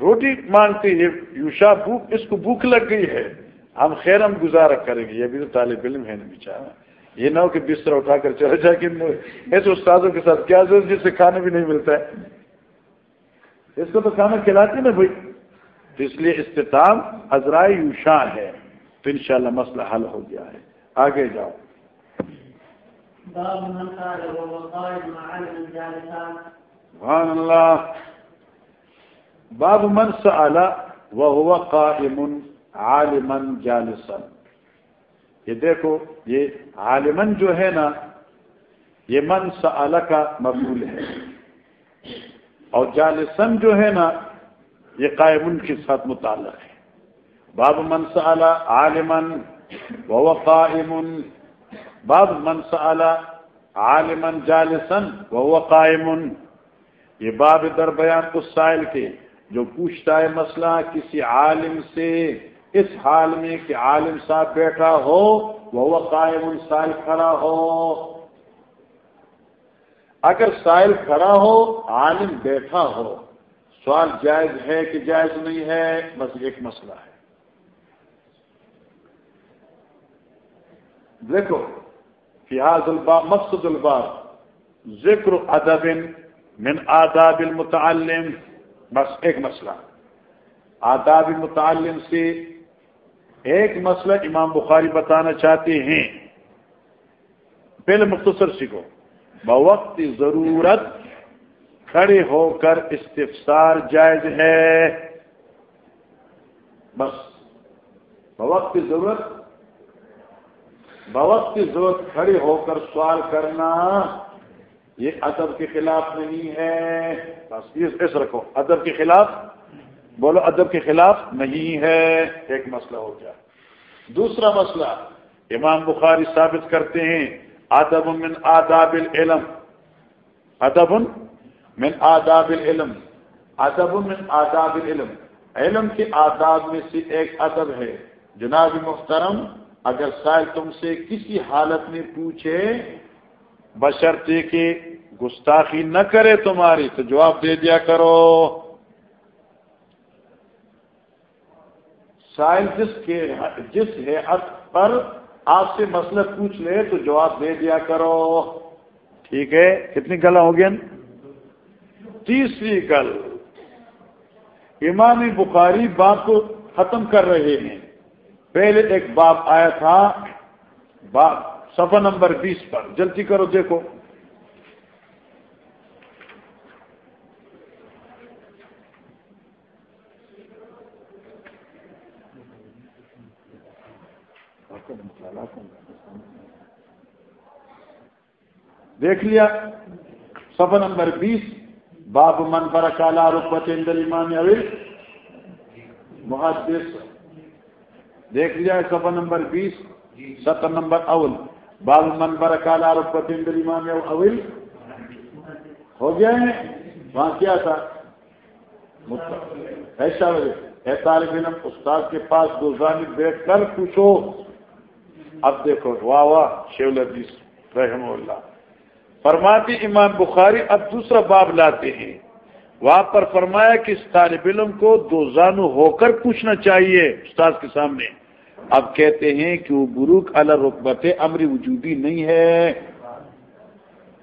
روٹی مانگتی ہے یوشا بھوک اس کو بھوک لگ گئی ہے۔ ہم خیر ہم گزارا کریں گے۔ یہ بھی تو طالب علم ہے نا بیچارا یہ نہ ہو کہ بستر اٹھا کر چلے جا کے ایسے استادوں کے ساتھ کیا ضرورت جس سے کھانا بھی نہیں ملتا ہے؟ اس کو تو کھانا کھلاتے نا بھائی۔ تو اس لیے استطام حضرائے یوشا ہے۔ تو انشاءاللہ مسئلہ حل ہو گیا ہے۔ آگے جاؤ۔ سبحان اللہ۔ باب من سأل وهو قائم عالما جالسا۔ یہ دیکھو، یہ عالمن جو ہے نا، یہ من سأل کا مقبول ہے۔ اور جالسن جو ہے نا، یہ قائم کے ساتھ متعلق ہے۔ باب من سأل عالمن وهو قائم۔ باب من سأل عالمن جالسن وهو قائم۔ یہ باب در بیان اس سائل کے جو پوچھتا ہے مسئلہ کسی عالم سے اس حال میں کہ عالم صاحب بیٹھا ہو وہ قائم سائل کھڑا ہو۔ اگر سائل کھڑا ہو، عالم بیٹھا ہو، سوال جائز ہے کہ جائز نہیں ہے؟ بس ایک مسئلہ ہے۔ دیکھو فیاض البا مقصد الباب، ذکر ادب من آداب المتعلم، بس ایک مسئلہ۔ آداب متعلم سے ایک مسئلہ امام بخاری بتانا چاہتے ہیں۔ پہلے مختصر سیکھو بوقت ضرورت کھڑے ہو کر استفسار جائز ہے۔ بس۔ بوقت ضرورت۔ بوقت ضرورت کھڑے ہو کر سوال کرنا، یہ ادب کے خلاف نہیں ہے۔ بس، یہ رکھو۔ ادب کے خلاف بولو، ادب کے خلاف نہیں ہے، ایک مسئلہ ہو گیا۔ دوسرا مسئلہ، امام بخاری ثابت کرتے ہیں، ادب من آداب العلم۔ ادب من آداب العلم۔ ادب من آداب العلم۔ علم کے آداب میں سے ایک ادب ہے۔ جناب محترم، اگر شاید تم سے کسی حالت میں پوچھے، بشرطے کہ گستاخی نہ کرے تمہاری، تو جواب دے دیا کرو۔ سائل جس کے جس حد پر آپ سے مسئلہ پوچھ لے تو جواب دے دیا کرو۔ ٹھیک ہے؟ کتنی گلا ہو گیا تیسری گل۔ امام بخاری باپ کو ختم کر رہے ہیں۔ پہلے ایک باپ آیا تھا باپ سفا نمبر بیس پر۔ جلدی کرو، دیکھو۔ دیکھ لیا سفا نمبر بیس، باب من پر کالا رقبت اندر امام اویل محدث۔ دیکھ لیا سفا نمبر بیس ستر نمبر اول بال من برکال عرب پر تندر امام اول ہو گیا ہے؟ وہاں کیا تھا؟ ایسا اے طالب علم، استاد کے پاس دو جانب بیٹھ کر پوچھو۔ اب دیکھو واہ واہ شیول حدیث، رحم اللہ۔ فرماتی امام بخاری اب دوسرا باب لاتے ہیں۔ وہاں پر فرمایا کہ اس طالب علم کو دو زانو ہو کر پوچھنا چاہیے استاد کے سامنے۔ اب کہتے ہیں کہ وہ بروک رقبت امر وجوبی نہیں ہے۔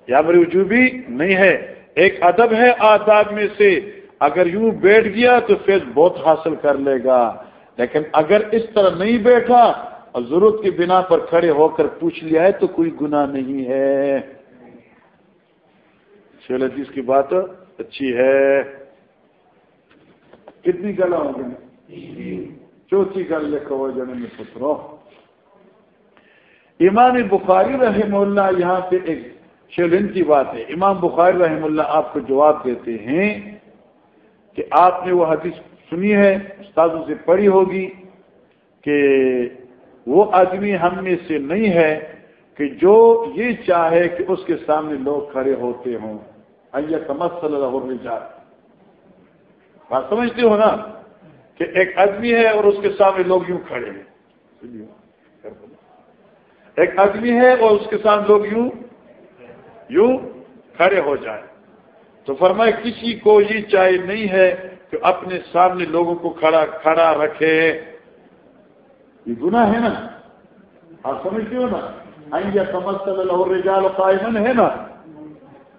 یا امر وجوبی نہیں ہے۔ ایک ادب ہے آداب میں سے۔ اگر یوں بیٹھ گیا تو فیض بہت حاصل کر لے گا۔ لیکن اگر اس طرح نہیں بیٹھا اور ضرورت کی بنا پر کھڑے ہو کر پوچھ لیا ہے تو کوئی گناہ نہیں ہے۔ شیل حدیث کی بات اچھی ہے۔ کتنی گلا ہوگی چوتھی گل لکھو جنے میں پترو امام بخاری رحم اللہ یہاں پہ ایک شیلن کی بات ہے۔ امام بخاری رحم اللہ آپ کو جواب دیتے ہیں کہ آپ نے وہ حدیث سنی ہے استادوں سے پڑھی ہوگی کہ وہ آدمی ہم میں سے نہیں ہے کہ جو یہ چاہے کہ اس کے سامنے لوگ کھڑے ہوتے ہوں۔ تمس صلی اللہ بات سمجھتے ہو نا؟ کہ ایک آدمی ہے اور اس کے سامنے لوگ یوں کھڑے ہیں۔ ایک آدمی ہے اور اس کے سامنے لوگ یوں یوں کھڑے ہو جائیں۔ تو فرمائے کسی کو یہ چاہیے نہیں ہے کہ اپنے سامنے لوگوں کو کھڑا کھڑا رکھے۔ یہ گناہ ہے نا آپ سمجھتے ہو نا اللہ رجال قائمن ہے نا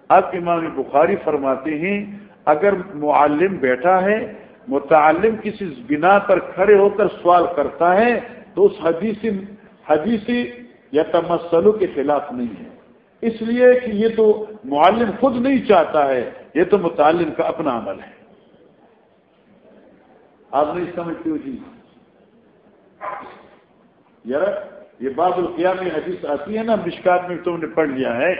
اب امام بخاری فرماتے ہیں اگر معلم بیٹھا ہے متعلم کسی بنا پر کھڑے ہو کر سوال کرتا ہے تو اس حدیثی حدیثی یا تمسلو کے خلاف نہیں ہے اس لیے کہ یہ تو معلم خود نہیں چاہتا ہے یہ تو متعلم کا اپنا عمل ہے آپ نہیں سمجھتے ہو جی یار، یہ باب القیام میں حدیث آتی ہے نا، مشکات میں تم نے پڑھ لیا ہے۔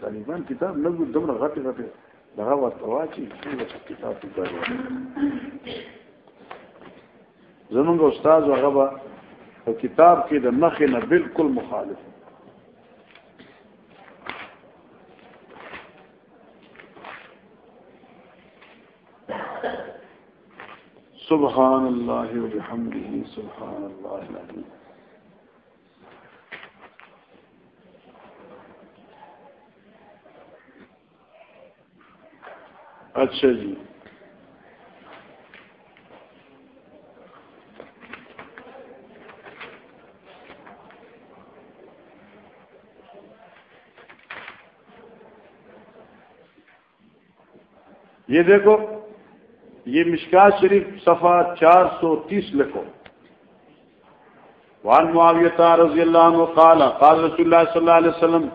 طالبان کتاب لگ دم غٹے غٹے لگا ہوا تو کتاب زمنگ استاد وغیرہ کتاب کی نخ نہ بالکل مخالف سبحان اللہ وبحمده سبحان اللہ العظیم۔ اچھا جی۔ یہ دیکھو یہ مشکات شریف صفحہ چار سو تیس لکھو۔ وان معاویتا رضی اللہ عنہ قال قال رسول اللہ صلی اللہ علیہ وسلم،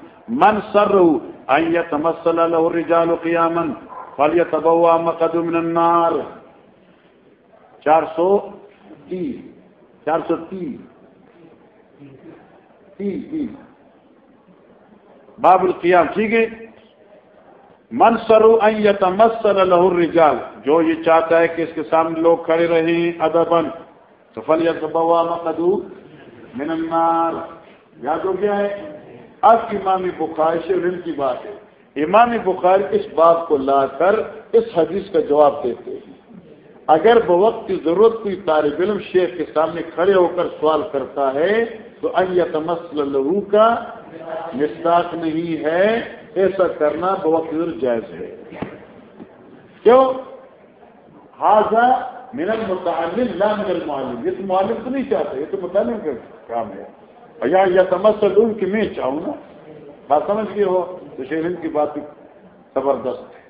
من سر ان يتمثل له الرجال قياما فليتبوا مقعد من النار. چار سو تیس چار سو تیس تیس تیس باب القیام، ٹھیک ہے؟ من سرو یتمثل له الرجال۔ جو یہ چاہتا ہے کہ اس کے سامنے لوگ کھڑے رہیں ادبن تو فلیتبوا مقدو من النار۔ یاد ہو گیا ہے؟ اب امام بخاری سے کی بات ہے۔ امام بخاری اس بات کو لا کر اس حدیث کا جواب دیتے ہیں۔ اگر بوقت کی ضرورت کوئی طالب علم شیخ کے سامنے کھڑے ہو کر سوال کرتا ہے، تو ایتمثل لہو کا مستاق نہیں ہے۔ ایسا کرنا بہت جائز ہے۔ کیوں؟ حاضہ من المتعلم لا من المعلم۔ یہ تو معلم تو نہیں چاہتا، یہ تو متعلم کا کام ہے۔ یا یہ سمجھ سکوں کہ میں چاہوں نا۔ بات سمجھ گئے ہو؟ تو شیرین کی بات زبردست ہے۔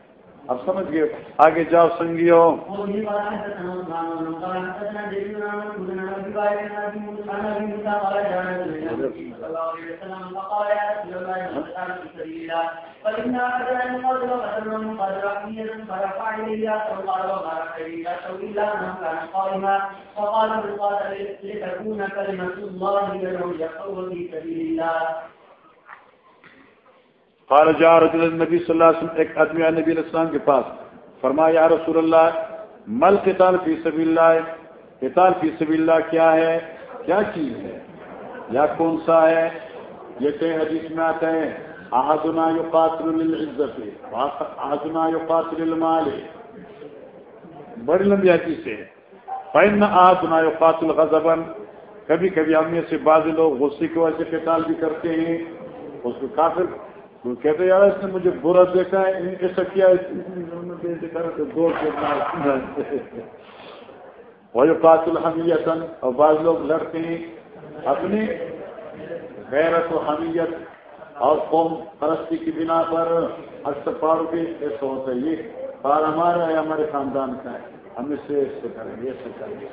اب سمجھ گئے۔ آگے جاؤ سنگیو۔ لتكون كلمة الله يقوى في سبيل الله قال جا رجل النبی صلی اللہ علیہ وسلم، ایک آدمی نبی علیہ السلام کے پاس، فرمایا، یا رسول اللہ مل قتال فی سبیل اللہ؟ قتال فی سبیل اللہ کیا ہے؟ کیا چیز ہے؟ یا کون سا ہے؟ یہ کئی حدیث میں آتا ہے، احدنا یقاتل للعزت، احدنا یقاتل للمال. بڑی لمبی حدیث ہے، فإن احدنا یقاتل غضبا. کبھی کبھی ہم میں سے بعض لوگ غصے کی وجہ سے قتال بھی کرتے ہیں، اس کو کافر تو کہتے یار اس نے مجھے برا دیکھا ہے ان کے سکیا وہی قاتل حمیت اور بعض لوگ لڑتے ہیں اپنی غیرت و حمیت اور قوم پرستی کی بنا پر اکثر پاروں کے ایسا ہوتا ہے۔ یہ پار ہمارا ہے ہمارے خاندان کا ہے۔ ہم اس سے اس سے کریں گے اس سے کریں گے۔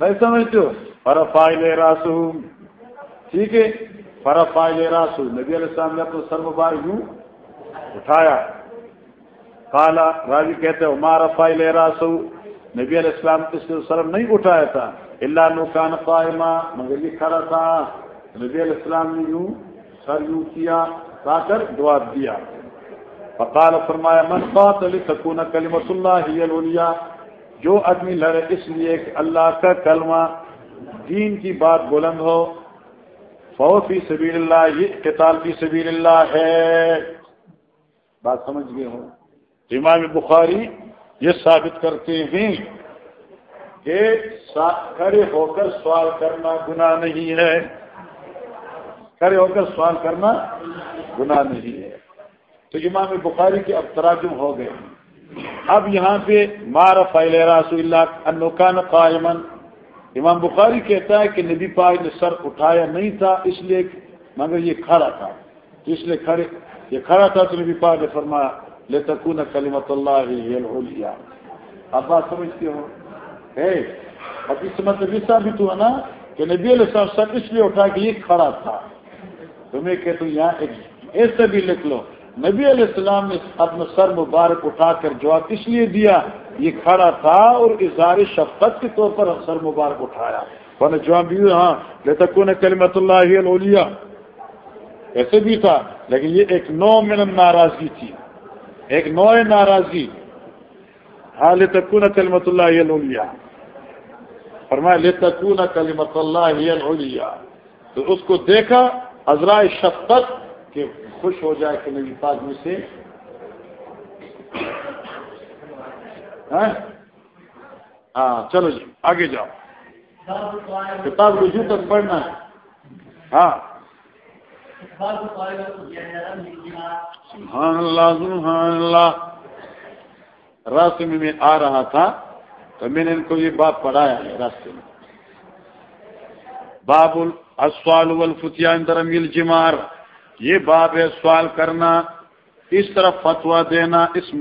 میں سمجھتے ہو اور فائل راسو۔ ٹھیک ہے؟ فرا پائے راسو نبی علیہ السلام نے اپنا سر مبار یوں اٹھایا۔ کالا راجی کہتے ہیں ہمارا فائل راسو نبی علیہ السلام اس کے سر نہیں اٹھایا تھا۔ اللہ نقان قائمہ مگر یہ کھڑا تھا۔ نبی علیہ السلام نے یوں سر یوں کیا کا کر دعا دیا۔ فقال، فرمایا، من قاتل تکون کلمت اللہ ہی الولیا جو آدمی لڑے اس لیے کہ اللہ کا کلمہ دین کی بات بلند ہو فوت فی سبیل اللہ، یہ کتاب فی سبیل اللہ ہے۔ بات سمجھ گئے ہوں؟ امام بخاری یہ ثابت کرتے ہیں کہ کھڑے ہو کر سوال کرنا گناہ نہیں ہے۔ کھڑے ہو کر سوال کرنا گناہ نہیں ہے۔ تو امام بخاری کے اب تراجم ہو گئے۔ اب یہاں پہ مار فیل رسول اللہ انوکان قائمن امام بخاری کہتا ہے کہ نبی پاک نے سر اٹھایا نہیں تھا، اس لیے مگر یہ کھڑا تھا۔ اس لیے کھڑے یہ کھڑا تھا تو نبی پاک نے فرمایا لے تکون کلیمت اللہ اب بات سمجھتے ہو؟ اب اس مطلب یہ ثابت ہوا نا کہ نبی علیہ السلام سر اس لیے اٹھا کہ یہ کھڑا تھا۔ تمہیں کہ تو یہاں ایک ایسے بھی لکھ لو۔ نبی علیہ السلام نے اپنا سر مبارک اٹھا کر جواب اس لیے دیا یہ کھڑا تھا اور اظہار شفقت کے طور پر سر مبارک اٹھایا۔ ورنہ جواب بھی ہاں لے تکون کلمت اللہ الولیا ایسے بھی تھا، لیکن یہ ایک نو من ناراضگی تھی۔ ایک نو ناراضگی۔ ہاں لے تکون کلمت اللہ الولیا فرمایا، لے تکون کلمت اللہ الولیا تو اس کو دیکھا ازرائے شفقت، کہ خوش ہو جائے کہ نبی پاک میں سے ہاں؟, ہاں؟, چلو جی آگے جاؤ۔ کتاب رجوع تک پڑھنا ہے۔ ہاں۔ سبحان اللہ سبحان اللہ۔ راستے میں میں آ رہا تھا تو میں نے ان کو یہ بات پڑھایا ہے راستے میں۔ باب الاسوال والفتیا اندر امیل جمار یہ باب ہے سوال کرنا اس طرف فتوا دینا اس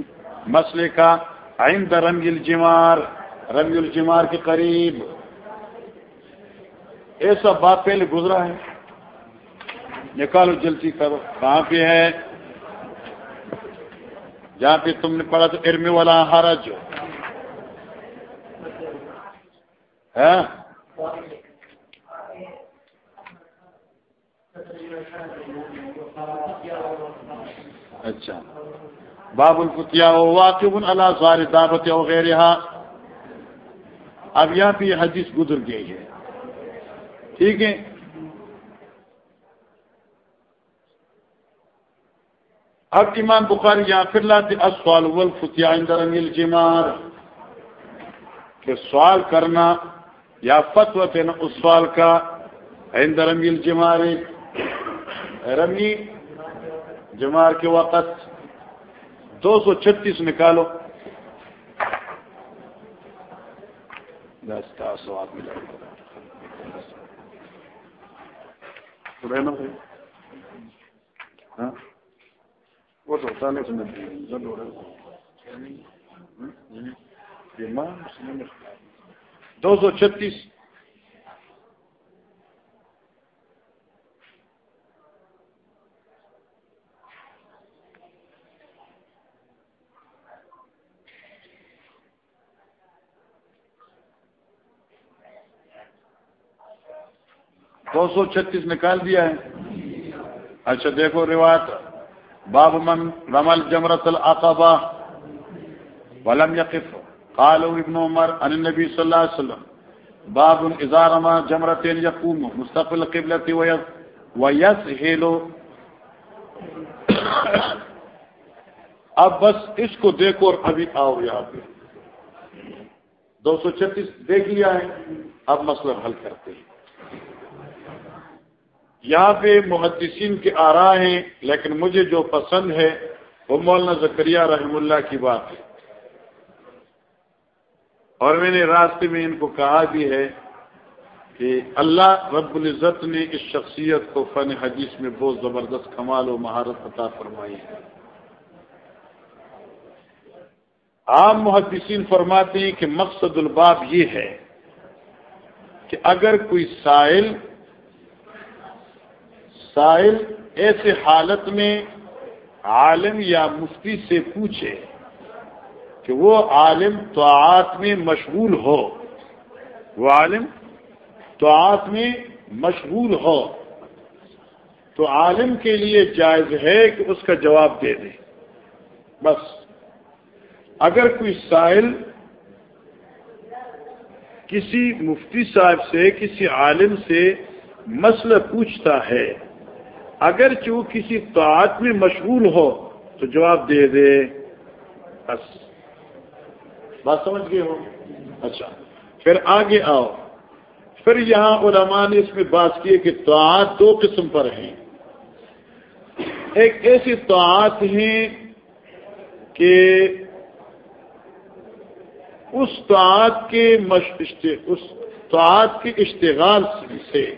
مسئلے کا۔ آئند رنگ الجمار رنگ الجمار کے قریب۔ ایسا بات پہلے گزرا ہے۔ نکالو جلدی کرو۔ کہاں پہ ہے؟ جہاں پہ تم نے پڑھا تو ارمی والا حرج۔ ہے اچھا۔ باب الفتیا واقف اللہ سار دعوت وغیرہ اب یہاں پہ یہ حدیث گزر گئی ہے۔ ٹھیک ہے؟ اب امام بخاری یہاں پھر لاتے اسوال والفتیا اندر انگل جمار کہ سوال کرنا یا فتو دینا اس سوال کا اندر انگل جمار رمی جمار کے وقت دو سو چھتیس نکالو۔ سواد ملا۔ ہاں؟ وہ تو دو سو چھتیس دو سو چھتیس نکال دیا ہے۔ اچھا دیکھو روایت۔ باب من رمل جمرت العقبہ ولم يقف قالوا ابن عمر عن النبي صلى الله عليه وسلم۔ باب اذا رمى جمرتين يقوم مستقبل القبلة ويسهل. اب بس اس کو دیکھو اور ابھی آؤ یہاں پہ۔ دو سو چھتیس دیکھ لیا ہے۔ اب مسئلہ حل کرتے ہیں۔ یہاں پہ محدثین کے آرا ہیں، لیکن مجھے جو پسند ہے، وہ مولانا زکریہ رحم اللہ کی بات ہے۔ اور میں نے راستے میں ان کو کہا بھی ہے کہ اللہ رب العزت نے اس شخصیت کو فن حدیث میں بہت زبردست کمال و مہارت عطا فرمائی ہے۔ عام محدثین فرماتے ہیں کہ مقصد الباب یہ ہے کہ اگر کوئی سائل سائل ایسے حالت میں عالم یا مفتی سے پوچھے کہ وہ عالم توعات میں مشغول ہو، وہ عالم توعات میں مشغول ہو۔ تو عالم کے لیے جائز ہے کہ اس کا جواب دے دے۔ بس۔ اگر کوئی سائل کسی مفتی صاحب سے، کسی عالم سے مسئلہ پوچھتا ہے اگر وہ کسی طاعت میں مشغول ہو تو جواب دے دے۔ بس۔ بات سمجھ گئے ہو؟ اچھا۔ پھر آگے آؤ۔ پھر یہاں علماء نے اس میں بات کی کہ طاعت دو قسم پر ہیں۔ ایک ایسی طاعت ہیں کہ اس طاعت کے اس طاعت کے اشتغال سے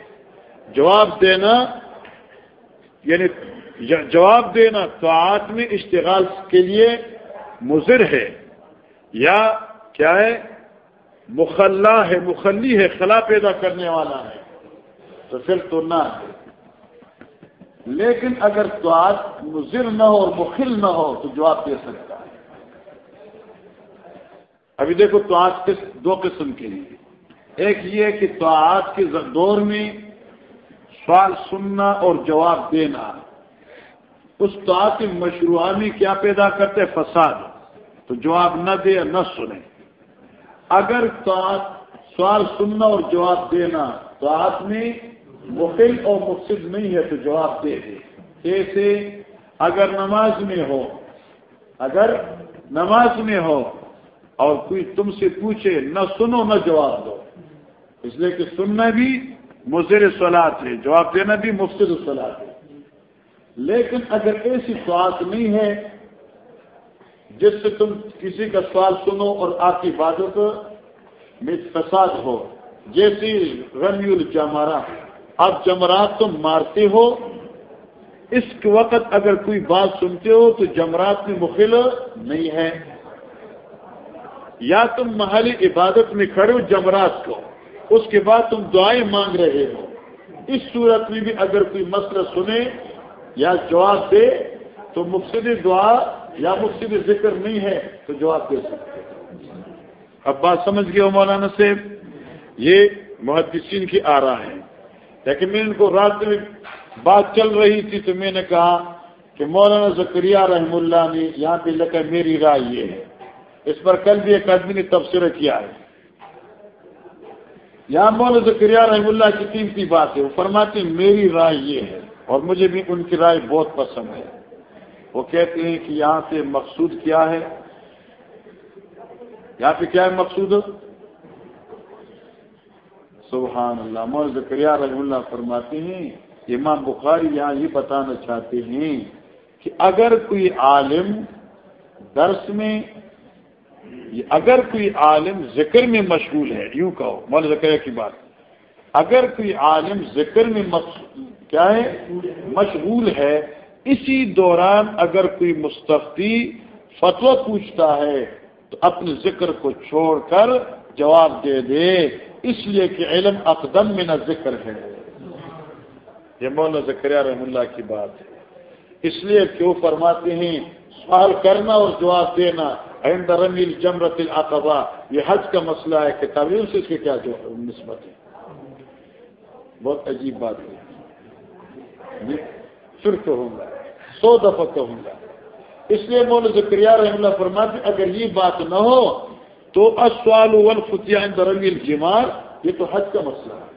جواب دینا یعنی جواب دینا طاعت میں اشتغال کے لیے مضر ہے یا کیا ہے؟ مخلہ ہے، مخلی ہے، خلا پیدا کرنے والا ہے، تو پھر تو نہ ہے۔ لیکن اگر توعات مضر نہ ہو اور مخل نہ ہو تو جواب دے سکتا ہے۔ ابھی دیکھو تو آج دو قسم کے لیے ایک یہ کہ تو آج کے دور میں سوال سننا اور جواب دینا۔ اس تو کی مشروعامی کیا پیدا کرتے؟ فساد۔ تو جواب نہ دے نہ سنے۔ اگر تو سوال سننا اور جواب دینا، تو آپ میں مفل اور مقصد نہیں ہے تو جواب دے دے۔ ایسے اگر نماز میں ہو، اگر نماز میں ہو اور کوئی تم سے پوچھے، نہ سنو، نہ جواب دو۔ اس لیے کہ سننا بھی مضر سولاد ہے، جواب دینا بھی مفصد سولاد ہے۔ لیکن اگر ایسی سوال نہیں ہے جس سے تم کسی کا سوال سنو اور آپ کی عبادت میں فساد ہو، جیسی رمی الجمارا اب جمرات تم مارتے ہو، اس وقت اگر کوئی بات سنتے ہو تو جمرات میں مخل نہیں ہے۔ یا تم محلی عبادت میں کھڑے ہو جمرات کو۔ اس کے بعد تم دعائیں مانگ رہے ہو۔ اس صورت میں بھی اگر کوئی مسئلہ سنے یا جواب دے تو مقصد دعا یا مقصد ذکر نہیں ہے تو جواب دے سکتے اب بات سمجھ گئے ہو مولانا سے یہ محدثین کی آ رہا ہے۔ لیکن میں ان کو رات میں بات چل رہی تھی تو میں نے کہا کہ مولانا زکریہ رحم اللہ نے یہاں پہ لگا میری رائے یہ ہے۔ اس پر کل بھی ایک آدمی نے تبصرہ کیا ہے۔ یہاں مولانا زکریہ رحم اللہ کی قیمتی بات ہے، وہ فرماتے ہیں، میری رائے یہ ہے، اور مجھے بھی ان کی رائے بہت پسند ہے۔ وہ کہتے ہیں کہ یہاں سے مقصود کیا ہے؟ یہاں پہ کیا ہے مقصود؟ سبحان اللہ۔ مول ذکریہ رحم اللہ فرماتے ہیں، امام بخاری یہاں یہ بتانا چاہتے ہیں کہ اگر کوئی عالم درس میں اگر کوئی عالم ذکر میں مشغول ہے، یوں کہو مول ذکریہ کی بات۔ اگر کوئی عالم ذکر میں کیا ہے؟ مشغول ہے، اسی دوران اگر کوئی مستفی فتویٰ پوچھتا ہے، تو اپنے ذکر کو چھوڑ کر جواب دے دے۔ اس لیے کہ علم اقدم میں نہ ذکر ہے۔ یہ مولانا ذکر رحم اللہ کی بات ہے۔ اس لیے کیوں فرماتے ہیں، سوال کرنا اور جواب دینا۔ عند رمیل جمرت العقبہ یہ حج کا مسئلہ ہے کہ تعلیم سے اس کے کیا جو نسبت ہے؟ بہت عجیب بات ہے. جی، پھر کہوں گا، سو دفعہ کہوں گا. اس لیے مولانا ذکر رحم اللہ فرماتے اگر یہ بات نہ ہو تو اسوال والفتیہ عند رمیل جمار یہ تو حج کا مسئلہ ہے.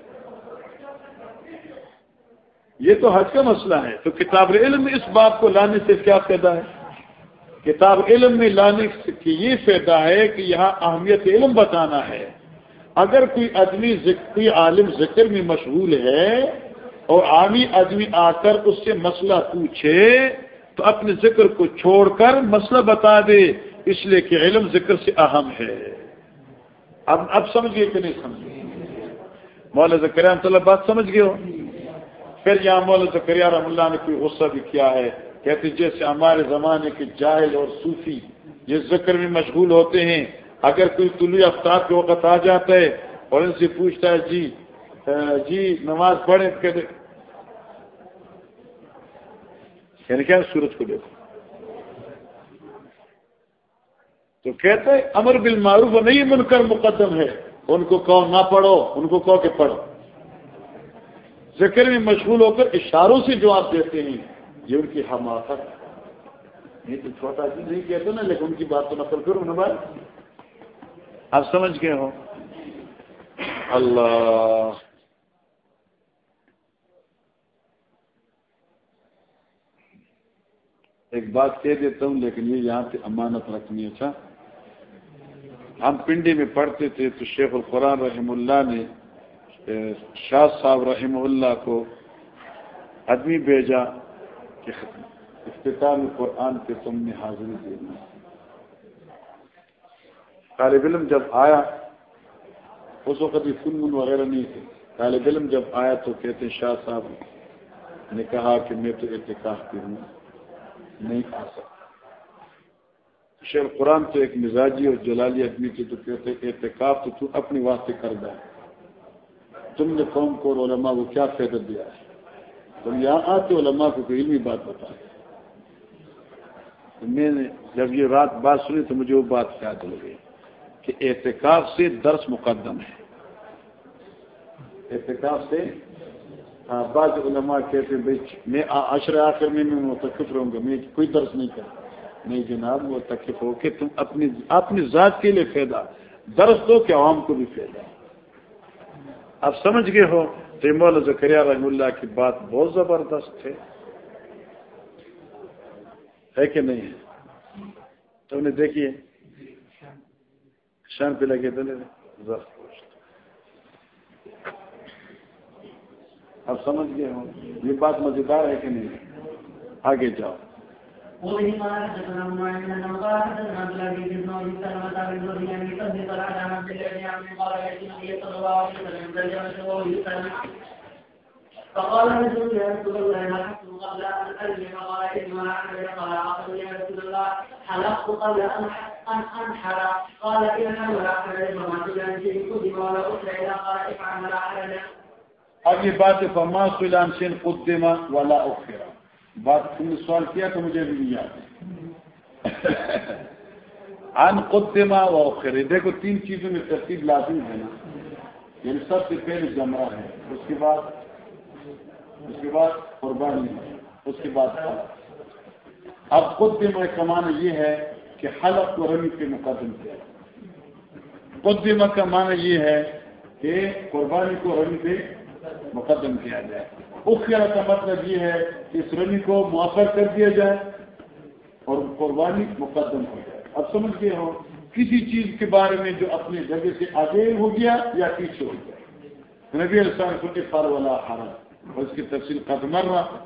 یہ تو حج کا مسئلہ ہے. تو کتاب علم اس بات کو لانے سے کیا فائدہ ہے؟ کتاب علم میں لانے کی یہ فائدہ ہے کہ یہاں اہمیت علم بتانا ہے۔ اگر کوئی آدمی کوئی عالم ذکر میں مشغول ہے اور عامی آدمی آ کر اس سے مسئلہ پوچھے تو اپنے ذکر کو چھوڑ کر مسئلہ بتا دے، اس لیے کہ علم ذکر سے اہم ہے۔ اب اب سمجھیے کہ نہیں سمجھے مولا ذکر بات سمجھ گئے ہو؟ پھر یہاں مولا زکریہ رحم اللہ نے کوئی غصہ بھی کیا ہے؟ کہتے جیسے ہمارے زمانے کے جاہل اور صوفی، یہ ذکر میں مشغول ہوتے ہیں۔ اگر کوئی طلوع افطار کے وقت آ جاتا ہے اور ان سے پوچھتا ہے جی جی نماز پڑھے کہتے یعنی کیا سورج کو دیکھو۔ تو کہتے امر بل معروف نہیں من کر مقدم ہے۔ ان کو کہو نہ پڑھو، ان کو کہو کہ پڑھو۔ ذکر میں مشغول ہو کر اشاروں سے جواب دیتے ہیں۔ یہ ان کی حماقت یہ تو چھوٹا چیز نہیں کہتے نا، لیکن ان کی بات تو نقل کرو نا بھائی۔ آپ سمجھ گئے ہو اللہ۔ ایک بات کہہ دیتا ہوں، لیکن یہ یہاں پہ امانت رکھنی اچھا۔ ہم پنڈی میں پڑھتے تھے تو شیخ القرآن رحم اللہ نے شاہ صاحب رحمہ اللہ کو آدمی بھیجا۔ کہ اختتام قرآن پہ تم نے حاضری دینا طالب علم جب آیا، اس وقت فن من وغیرہ نہیں تھے۔ طالب علم جب آیا تو کہتے شاہ صاحب نے کہا کہ میں تو اعتکاف کی ہوں، نہیں آ سکتا۔ شیخ قرآن تو ایک مزاجی اور جلالی آدمی تھی تو کہتے اعتکاف تو تو اپنی واسطے کر ہے تم نے قوم کو اور علماء کو کیا فائدہ دیا ہے؟ تم یہاں آتے علماء کو کوئی علمی بات بتا۔ میں نے جب یہ رات بات سنی تو مجھے وہ بات یاد ہو گئی کہ احتکاب سے درس مقدم ہے۔ احتکاب سے ہاں، بعض علماء کہتے بھائی، میں عشر آخر میں میں متقف رہوں گا، میں کوئی درس نہیں کروں۔ نہیں جناب وہ تکلیف ہو کہ تم اپنی اپنی ذات کے لیے فائدہ۔ درس دو کہ عوام کو بھی فائدہ۔ آپ سمجھ گئے ہو؟ تو مولا زکریہ رحم اللہ کی بات بہت زبردست ہے۔ ہے کہ نہیں ہے؟ تم نے دیکھیے شان پہ لگے دلے اب سمجھ گئے ہوں۔ یہ بات مزیدار ہے کہ نہیں؟ آگے جاؤ۔ وبه قال حدثنا ابن معين انه قال حدثنا عبد العزيز بن ابي سلمه عن الزهري ان يصدق على من سمع عن قال ياتي النبي صلى الله عليه وسلم زجر وهو يسلم فقال رجل يا رسول الله حلقت قبل ان اسلم قال انما احمد قال عاصم يا رسول الله حلقت قبل ان انحر قال ان ولا حرج فما سئل شيء قدم ولا اسر الى قال افعل ولا حرج اب یہ بات ہے فما سلام سین قدم والا اخرا بات تم نے سوال کیا تو مجھے بھی یاد ہے۔ ان قدما و اخرے دیکھو، تین چیزوں میں ترتیب لازم ہے نا۔ یعنی سب سے پہلے جمرہ ہے، اس کے بعد، اس کے بعد قربانی اس کے بعد اب خود کمانا یہ ہے کہ حلق کو رمی کے مقدم کیا۔ خود کا معنی یہ ہے کہ قربانی کو رمی پہ مقدم کیا جائے۔ اخیرہ کا مطلب یہ ہے کہ اس رمی کو مؤخر کر دیا جائے اور قربانی مقدم ہو جائے۔ اب سمجھ گئے ہو، کسی چیز کے بارے میں جو اپنے جگہ سے آگے ہو گیا یا پیچھے ہو گیا۔ نبی السلام کو فار والا حرم اور اس کی تفصیل قدمر رہا